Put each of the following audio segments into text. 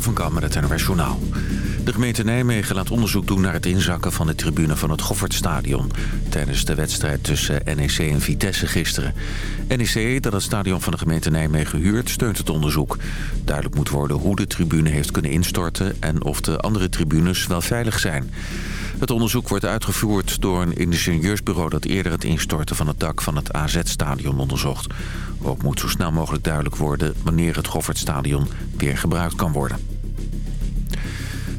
Van Kam met het. De gemeente Nijmegen laat onderzoek doen naar het inzakken van de tribune van het Goffertstadion... tijdens de wedstrijd tussen NEC en Vitesse gisteren. NEC, dat het stadion van de gemeente Nijmegen huurt, steunt het onderzoek. Duidelijk moet worden hoe de tribune heeft kunnen instorten... en of de andere tribunes wel veilig zijn. Het onderzoek wordt uitgevoerd door een ingenieursbureau... dat eerder het instorten van het dak van het AZ-stadion onderzocht. Ook moet zo snel mogelijk duidelijk worden... wanneer het Goffertstadion weer gebruikt kan worden.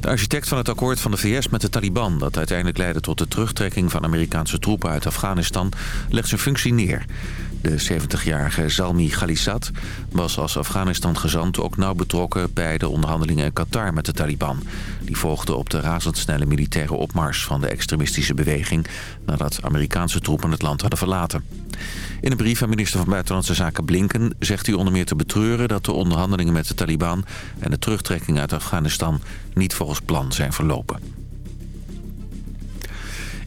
De architect van het akkoord van de VS met de Taliban... dat uiteindelijk leidde tot de terugtrekking van Amerikaanse troepen uit Afghanistan... legt zijn functie neer. De 70-jarige Zalmi Khalisad was als Afghanistan-gezant ook nauw betrokken... bij de onderhandelingen in Qatar met de Taliban. Die volgden op de razendsnelle militaire opmars van de extremistische beweging... nadat Amerikaanse troepen het land hadden verlaten. In een brief aan minister van Buitenlandse Zaken Blinken zegt hij onder meer te betreuren... dat de onderhandelingen met de Taliban en de terugtrekking uit Afghanistan niet volgens plan zijn verlopen.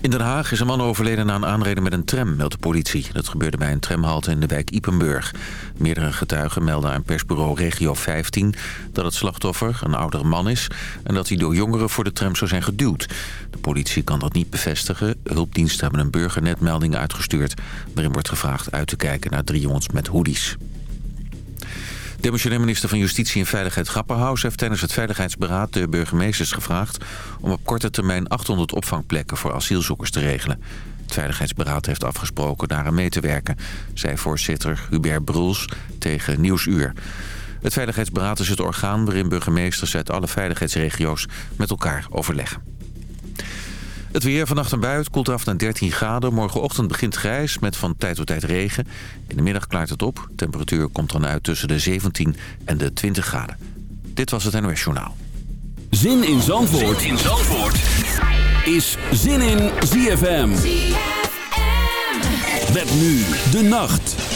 In Den Haag is een man overleden na een aanreden met een tram, meldt de politie. Dat gebeurde bij een tramhalte in de wijk Ipenburg. Meerdere getuigen melden aan persbureau Regio 15 dat het slachtoffer een oudere man is... en dat hij door jongeren voor de tram zou zijn geduwd. De politie kan dat niet bevestigen. Hulpdiensten hebben een burgernetmelding uitgestuurd... waarin wordt gevraagd uit te kijken naar drie jongens met hoodies. Demissionair minister van Justitie en Veiligheid Grapperhaus... heeft tijdens het Veiligheidsberaad de burgemeesters gevraagd... om op korte termijn 800 opvangplekken voor asielzoekers te regelen. Het Veiligheidsberaad heeft afgesproken daaraan mee te werken... zei voorzitter Hubert Bruls tegen Nieuwsuur. Het Veiligheidsberaad is het orgaan waarin burgemeesters uit alle veiligheidsregio's met elkaar overleggen. Het weer vannacht en buiten koelt af naar 13 graden. Morgenochtend begint grijs met van tijd tot tijd regen. In de middag klaart het op. Temperatuur komt dan uit tussen de 17 en de 20 graden. Dit was het NOS Journaal. Zin in Zandvoort, zin in Zandvoort. is Zin in ZFM. ZFM. Met nu de nacht.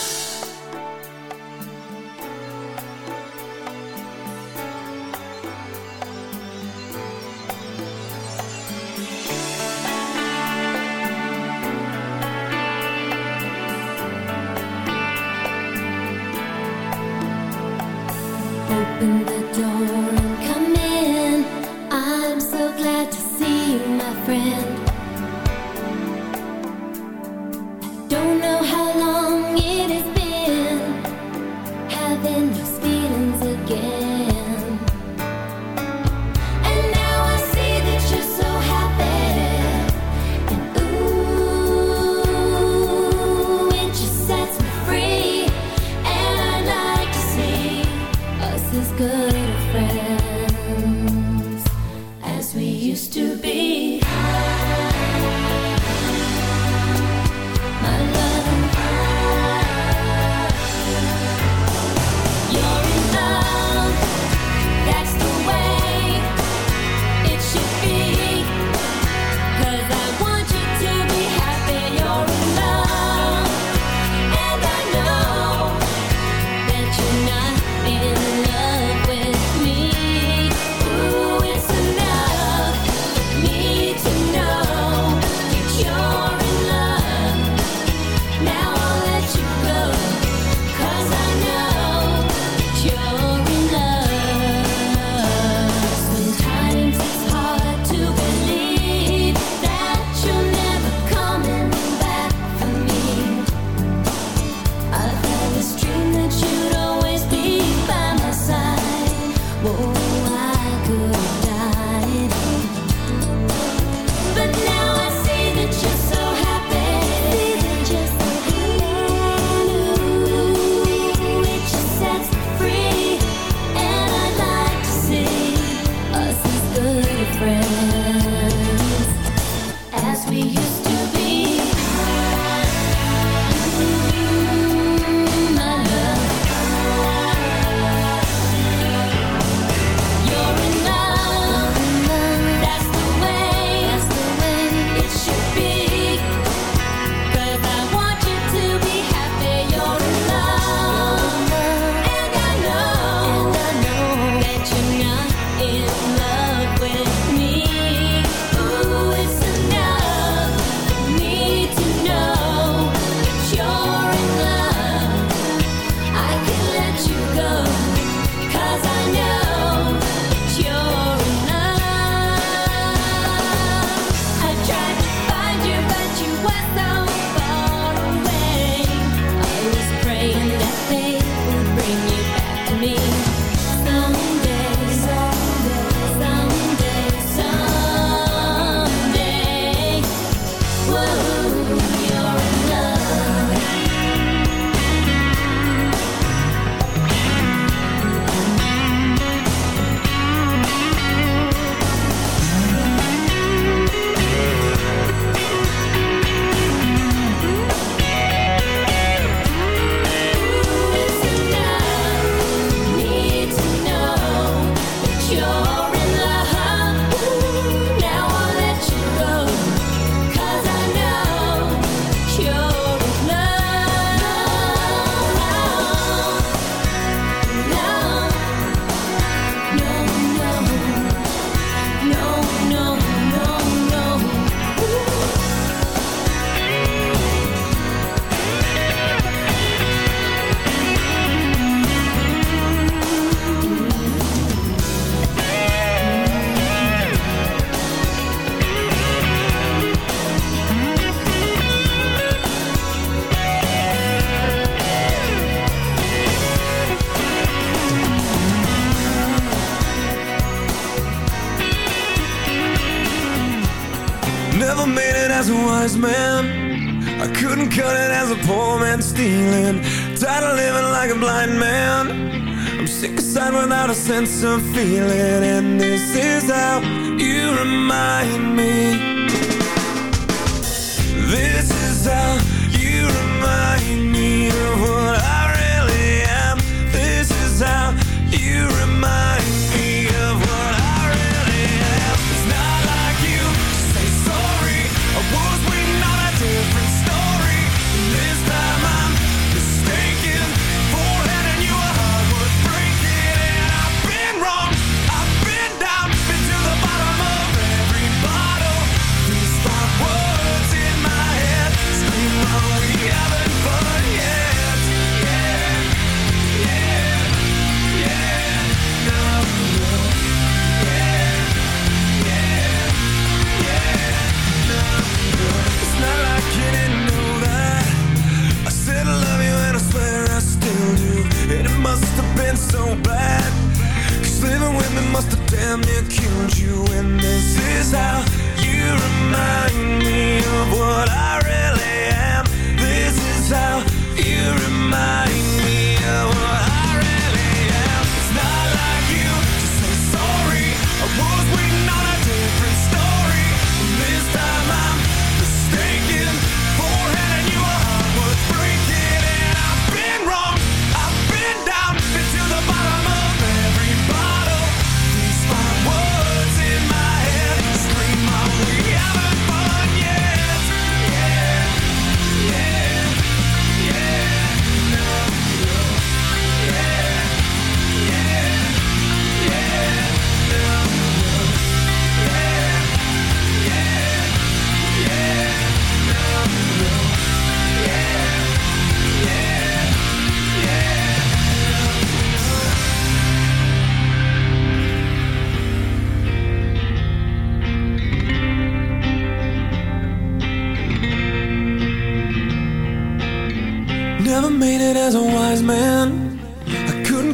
Sense of feeling.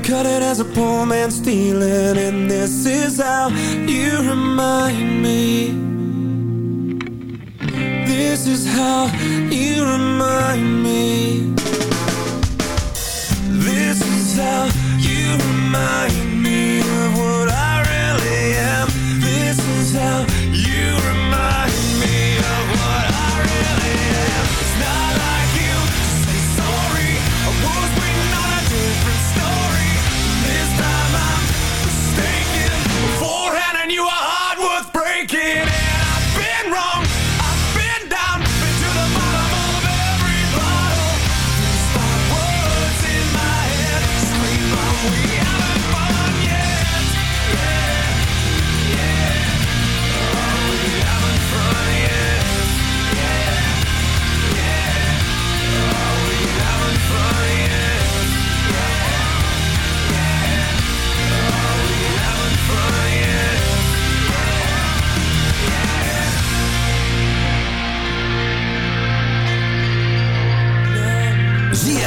Cut it as a poor man stealing And this is how you remind me. This is how you remind me. This is how you remind me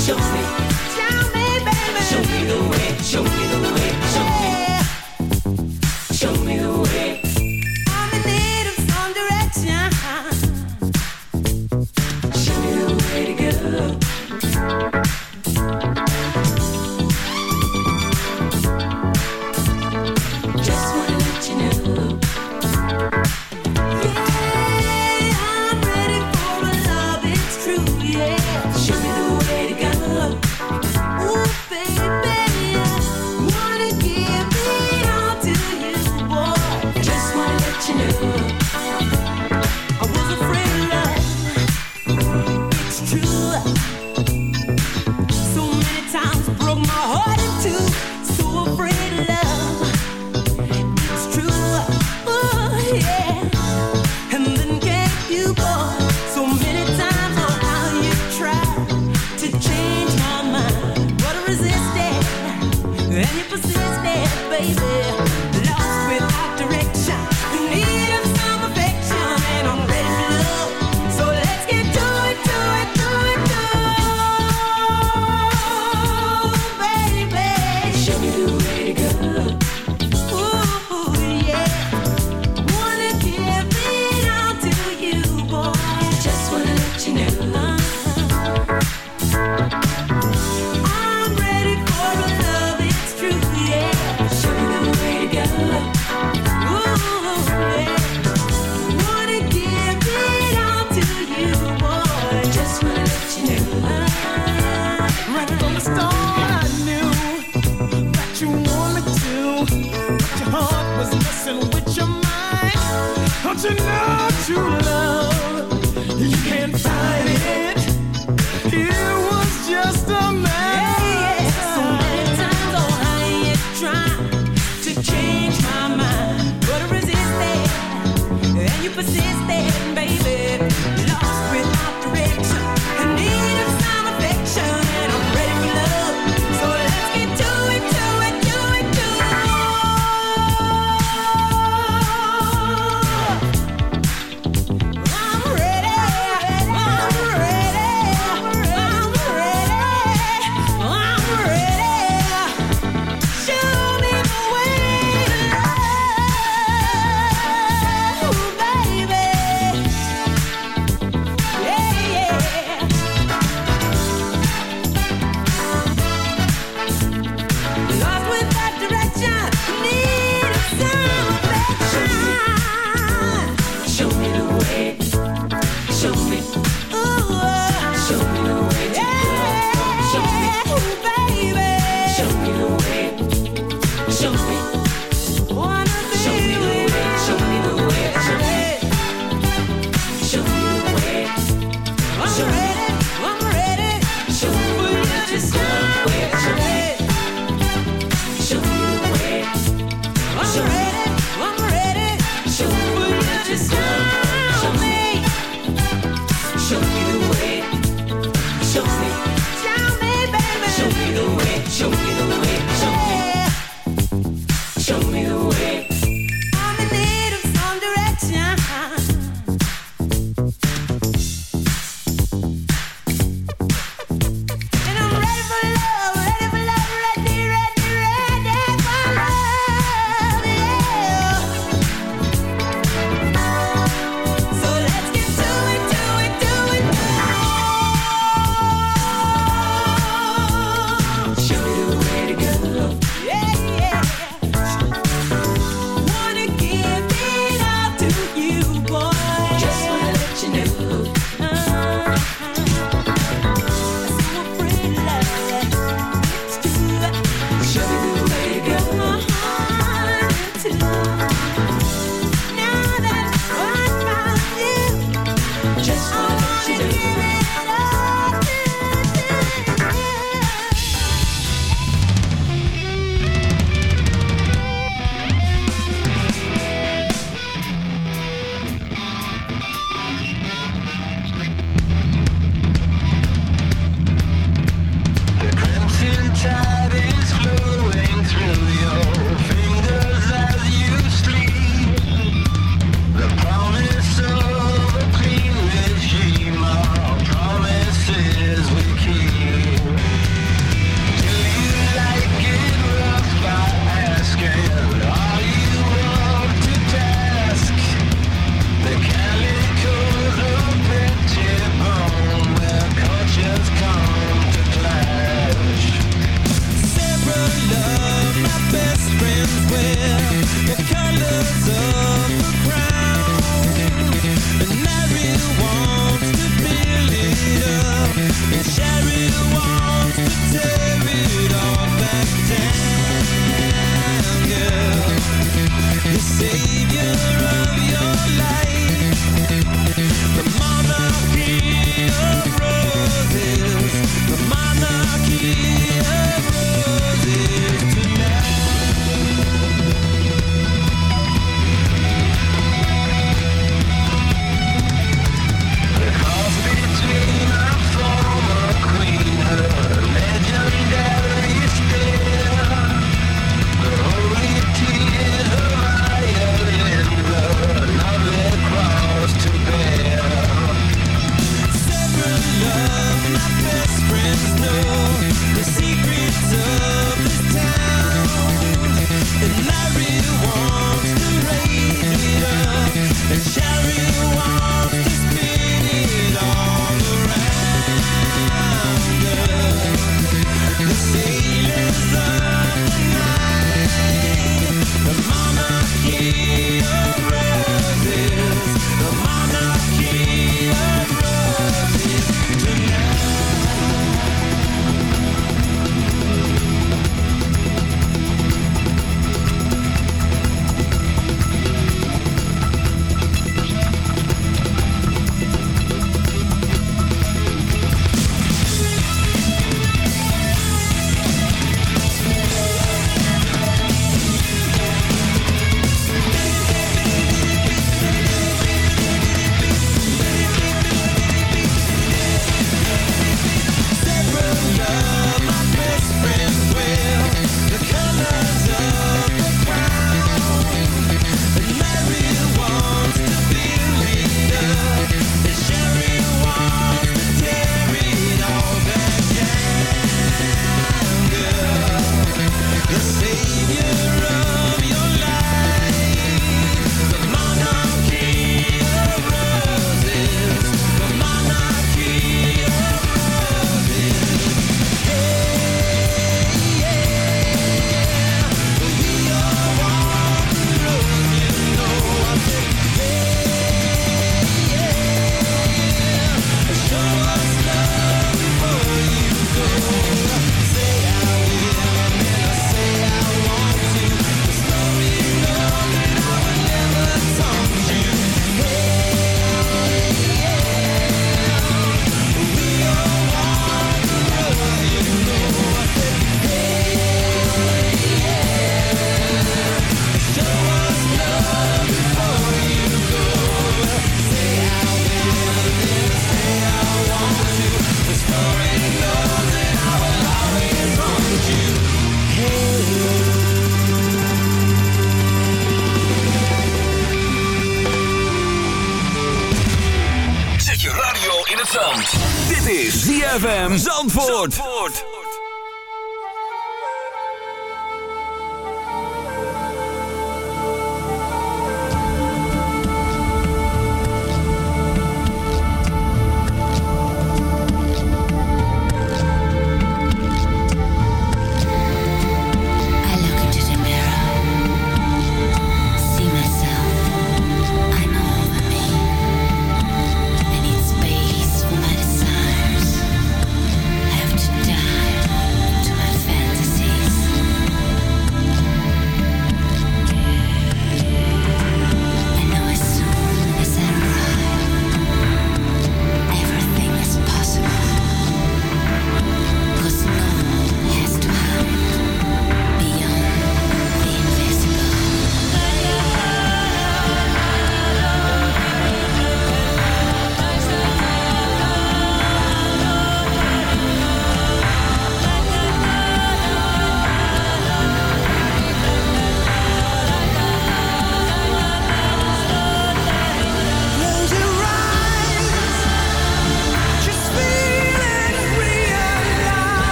shows me. You know true love? You can't find it. It was just a man. So many times, oh, I tried to change my mind, but I resisted, and you persisted,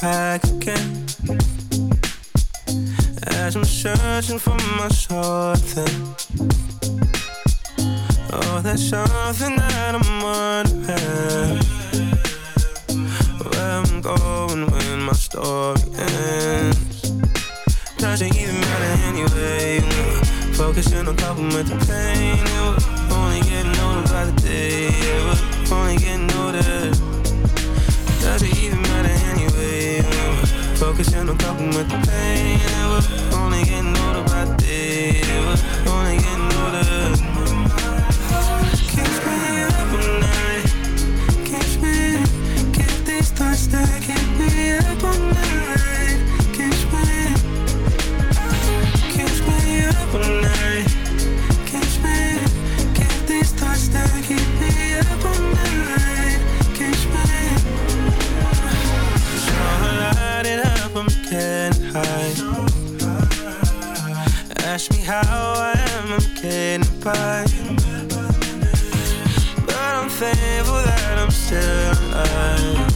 back again As I'm searching for my something Oh, that's something that I'm wondering. Where I'm going when my story ends. Doesn't even matter anyway? Focusing on coping with the pain. It Only getting older by the day. been a couple with the pain. Yeah, we're only getting older by the day. Yeah, we're only getting older. Keeps me up all night. Keeps me. Keep these thoughts that keep me up all night. still alive.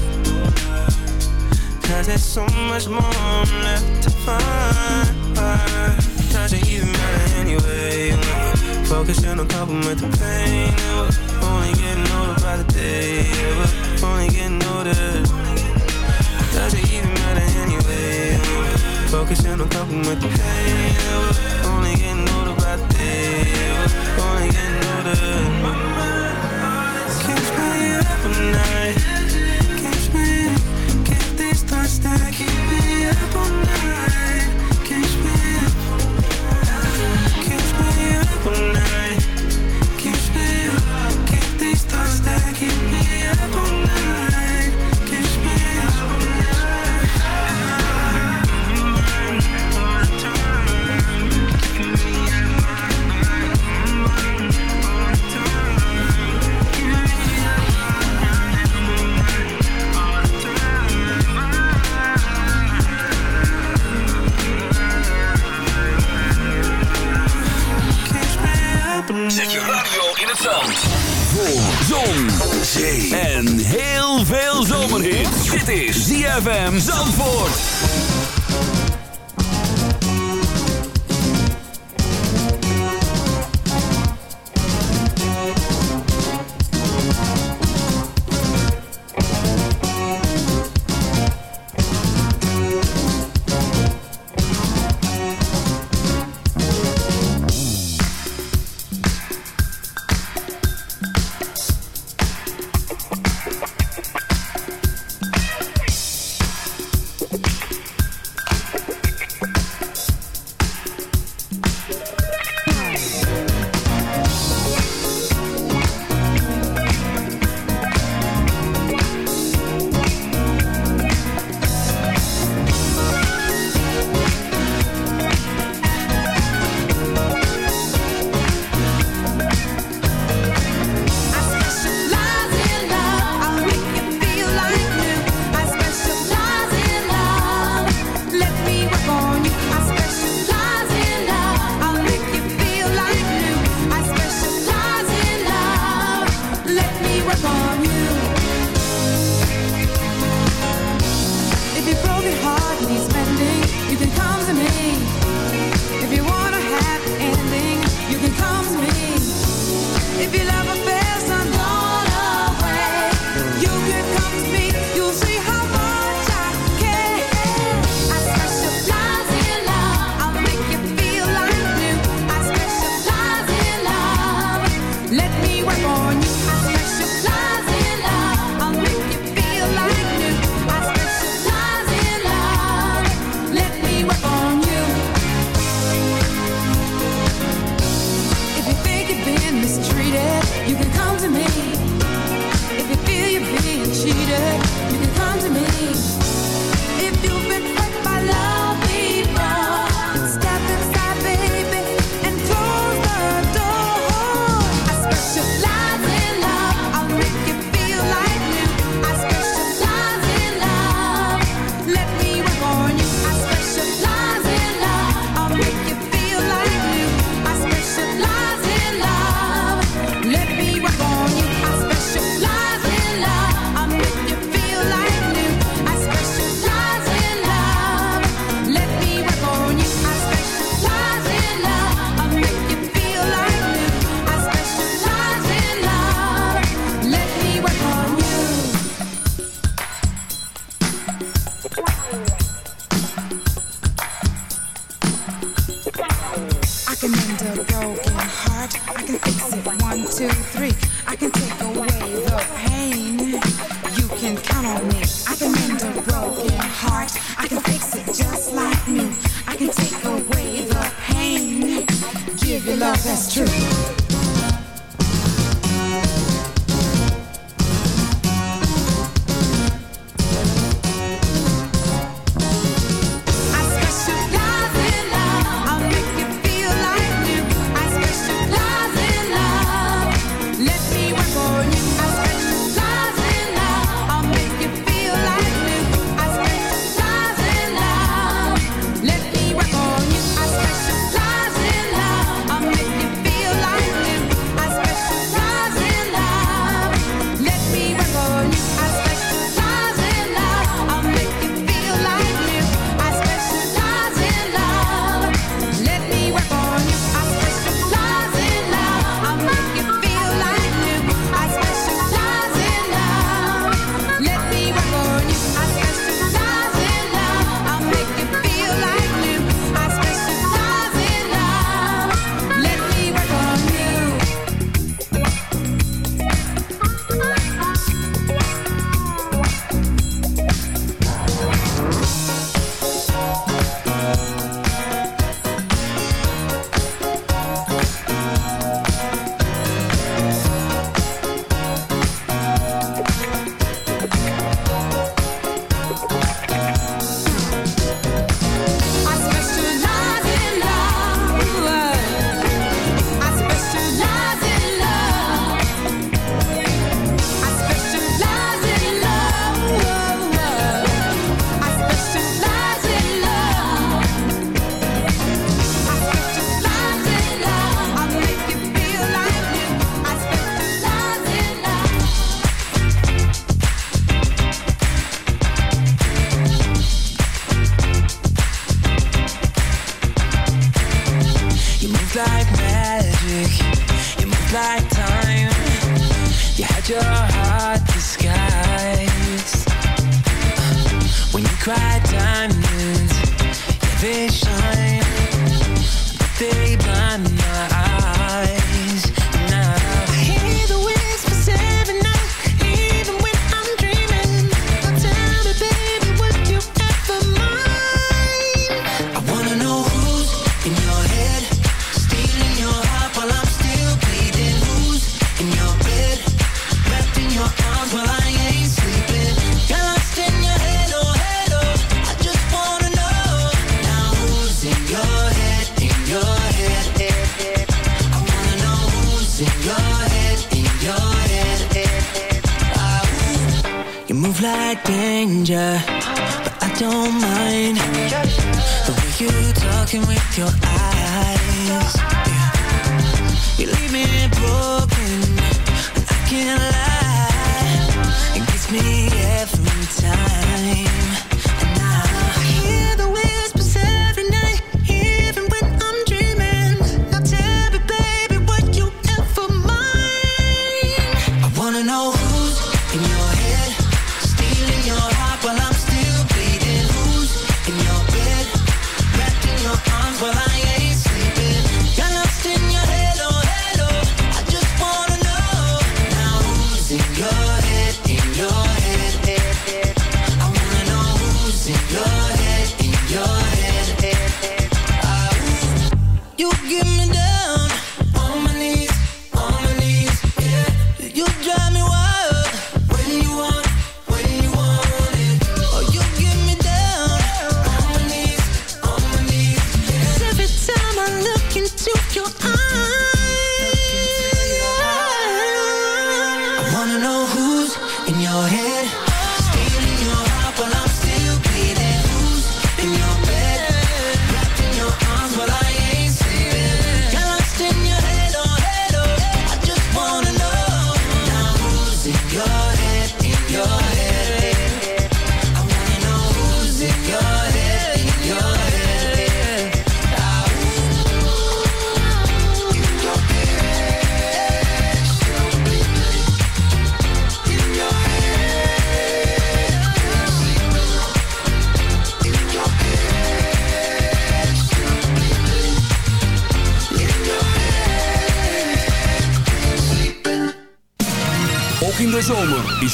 Cause there's so much more I'm left to find. Does it even matter anyway? Focusing on coping with the pain. We're only getting older by the day. We're only getting older. Does it even matter anyway? Focusing on coping with the pain. We're only getting older by the day. We're only getting older up at night.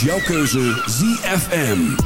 Jouw keuze ZFM.